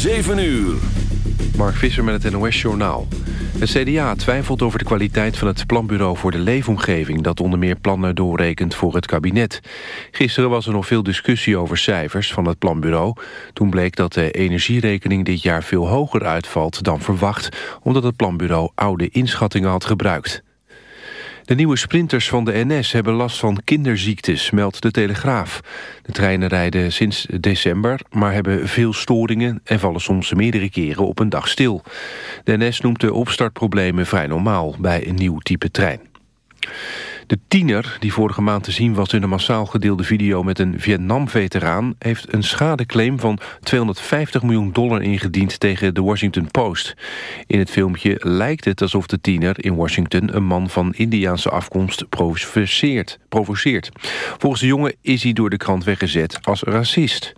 7 uur. Mark Visser met het NOS-journaal. Het CDA twijfelt over de kwaliteit van het Planbureau voor de Leefomgeving... dat onder meer plannen doorrekent voor het kabinet. Gisteren was er nog veel discussie over cijfers van het Planbureau. Toen bleek dat de energierekening dit jaar veel hoger uitvalt dan verwacht... omdat het Planbureau oude inschattingen had gebruikt. De nieuwe sprinters van de NS hebben last van kinderziektes, meldt de Telegraaf. De treinen rijden sinds december, maar hebben veel storingen... en vallen soms meerdere keren op een dag stil. De NS noemt de opstartproblemen vrij normaal bij een nieuw type trein. De tiener, die vorige maand te zien was in een massaal gedeelde video met een Vietnam-veteraan, heeft een schadeclaim van 250 miljoen dollar ingediend tegen de Washington Post. In het filmpje lijkt het alsof de tiener in Washington een man van Indiaanse afkomst provoceert. provoceert. Volgens de jongen is hij door de krant weggezet als racist.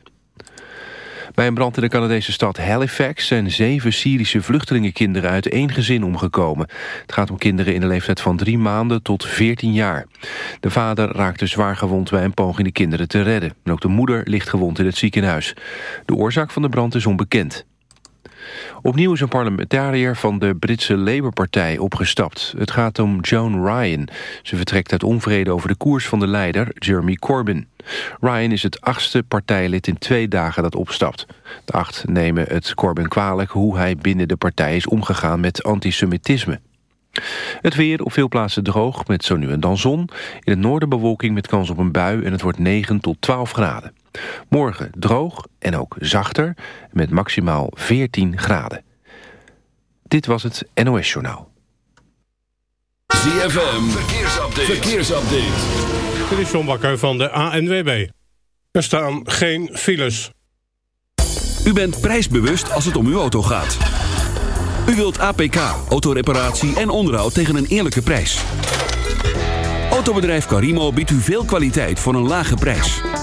Bij een brand in de Canadese stad Halifax zijn zeven Syrische vluchtelingenkinderen uit één gezin omgekomen. Het gaat om kinderen in de leeftijd van drie maanden tot 14 jaar. De vader raakte zwaar gewond bij een poging de kinderen te redden. En ook de moeder ligt gewond in het ziekenhuis. De oorzaak van de brand is onbekend. Opnieuw is een parlementariër van de Britse Labour-partij opgestapt. Het gaat om Joan Ryan. Ze vertrekt uit onvrede over de koers van de leider Jeremy Corbyn. Ryan is het achtste partijlid in twee dagen dat opstapt. De acht nemen het Corbyn kwalijk hoe hij binnen de partij is omgegaan met antisemitisme. Het weer op veel plaatsen droog met zo nu en dan zon. In het noorden bewolking met kans op een bui en het wordt 9 tot 12 graden. Morgen droog en ook zachter met maximaal 14 graden. Dit was het NOS Journaal. ZFM, verkeersupdate. verkeersupdate. Dit is John Bakker van de ANWB. Er staan geen files. U bent prijsbewust als het om uw auto gaat. U wilt APK, autoreparatie en onderhoud tegen een eerlijke prijs. Autobedrijf Carimo biedt u veel kwaliteit voor een lage prijs.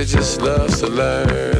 That just loves to learn,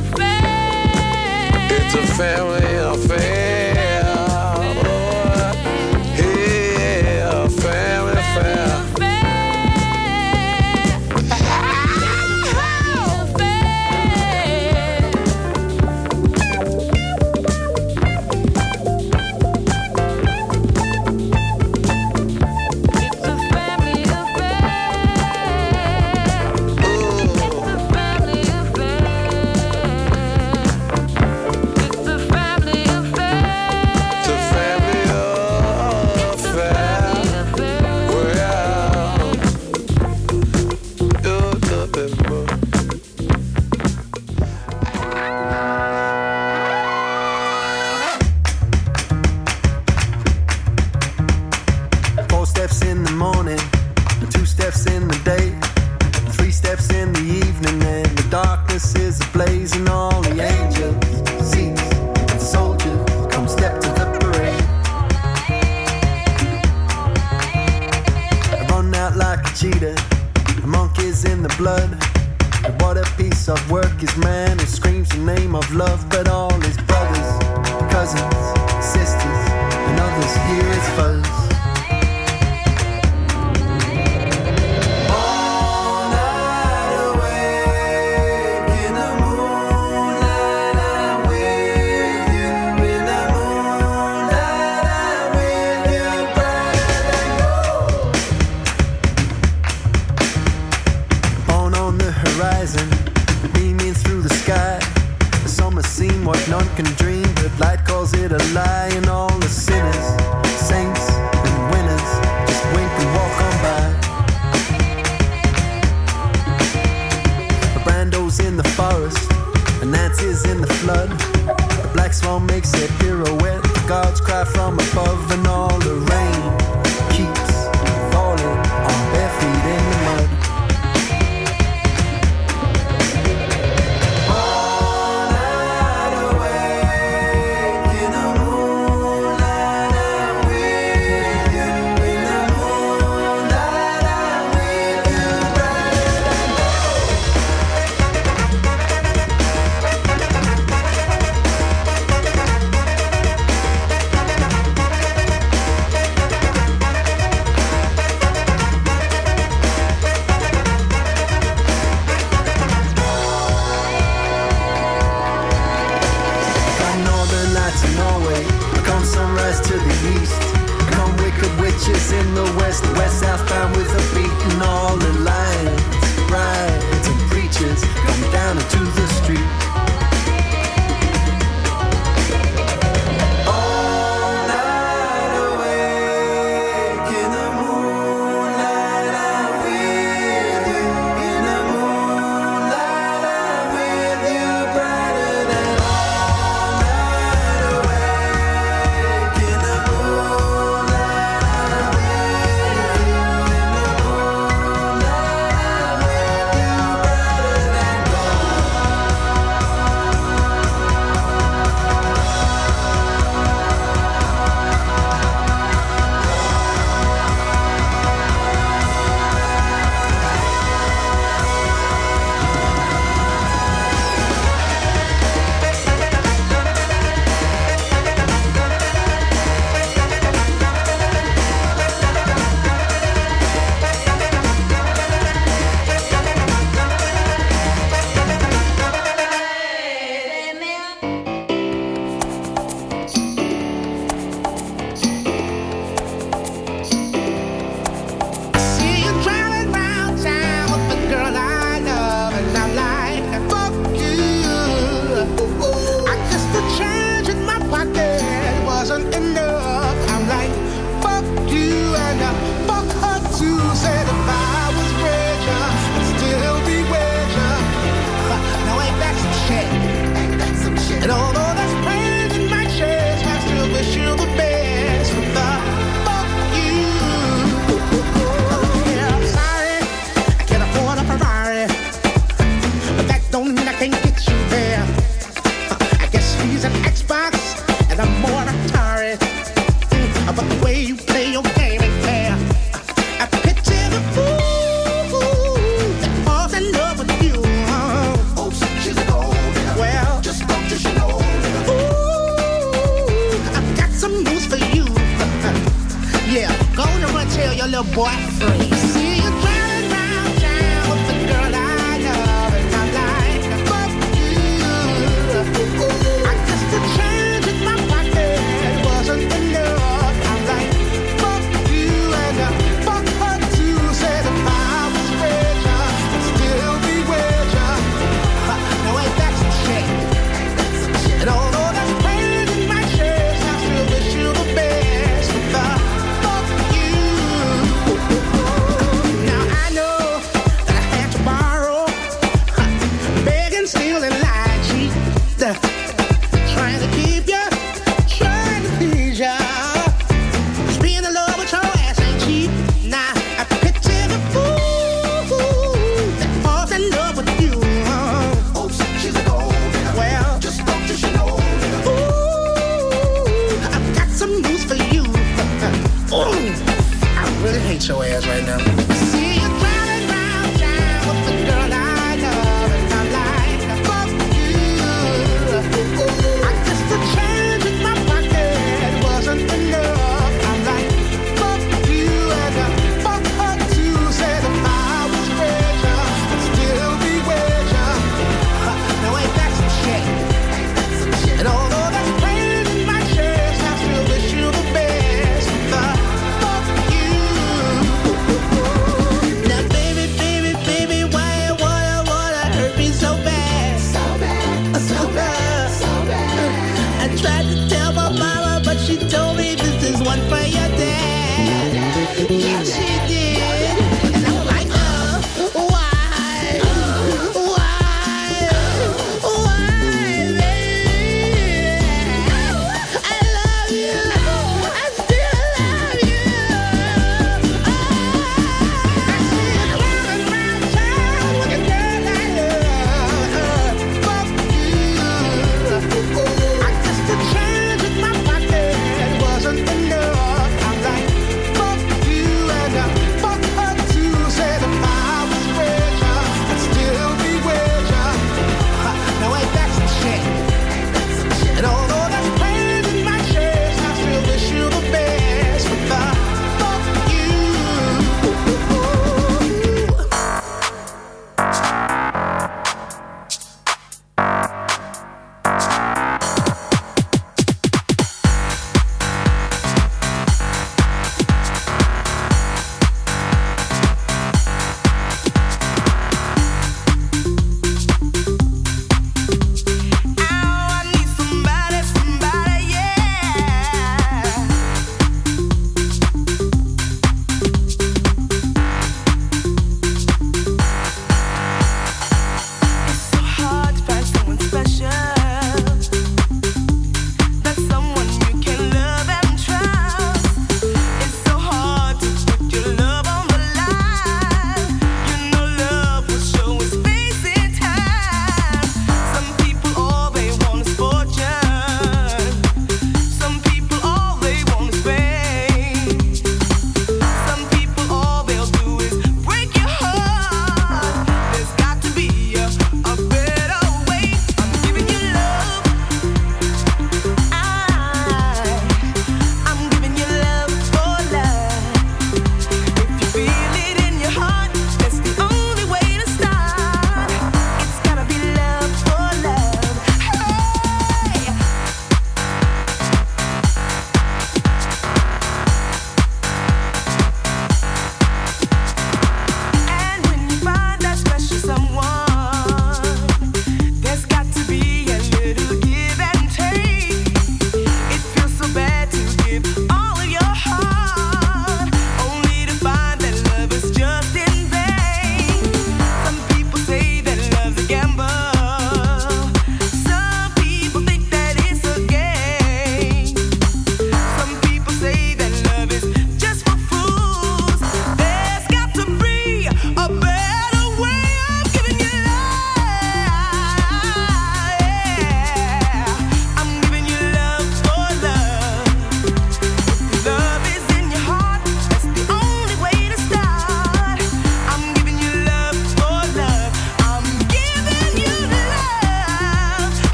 a family affair.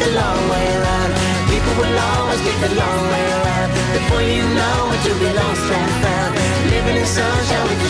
the long way around. People will always take the long way around. Before you know it, you'll be lost and found. Living in sunshine with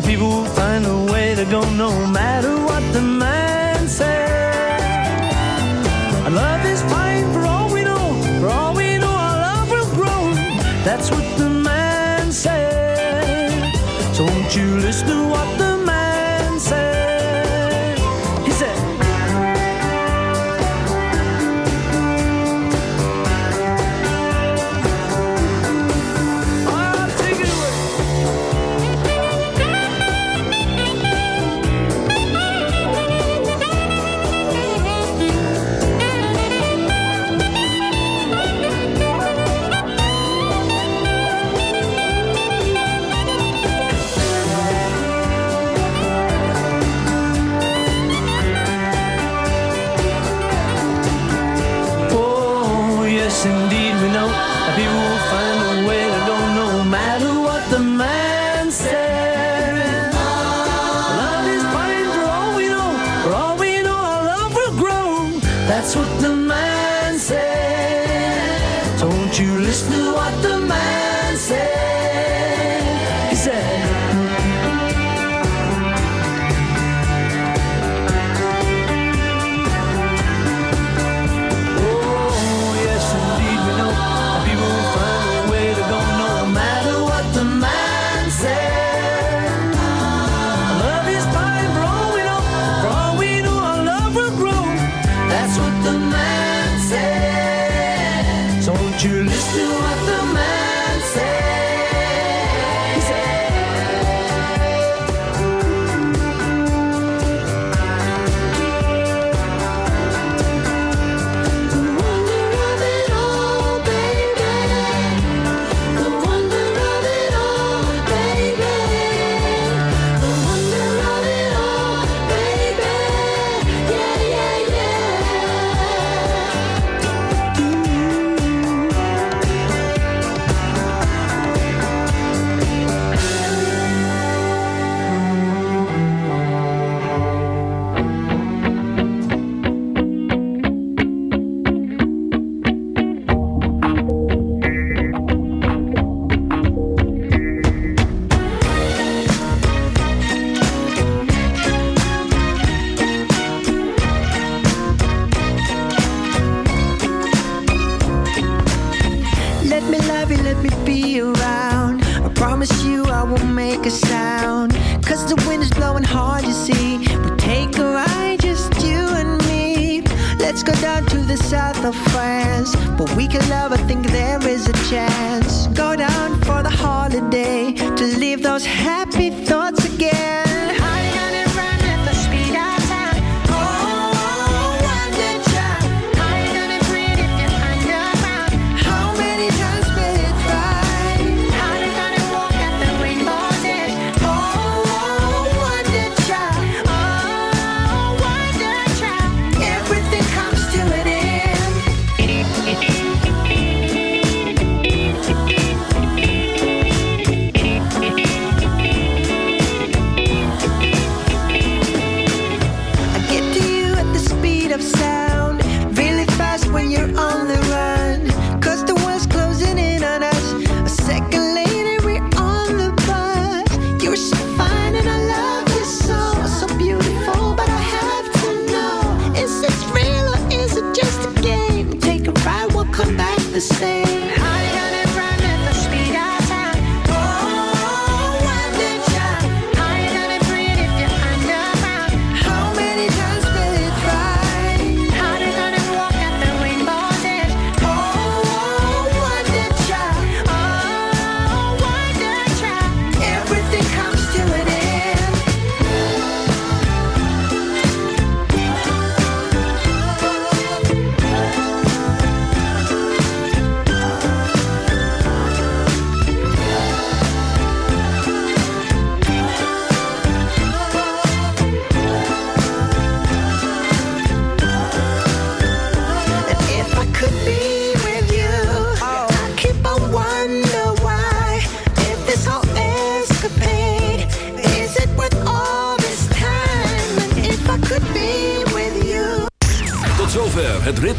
that people find a way to go